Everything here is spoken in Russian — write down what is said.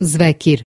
Zvekir